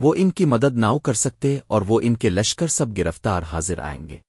وہ ان کی مدد نہ کر سکتے اور وہ ان کے لشکر سب گرفتار حاضر آئیں گے۔